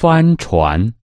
帆船。